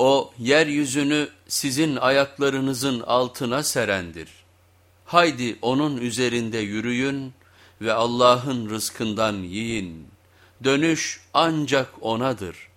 O yeryüzünü sizin ayaklarınızın altına serendir. Haydi onun üzerinde yürüyün ve Allah'ın rızkından yiyin. Dönüş ancak O'nadır.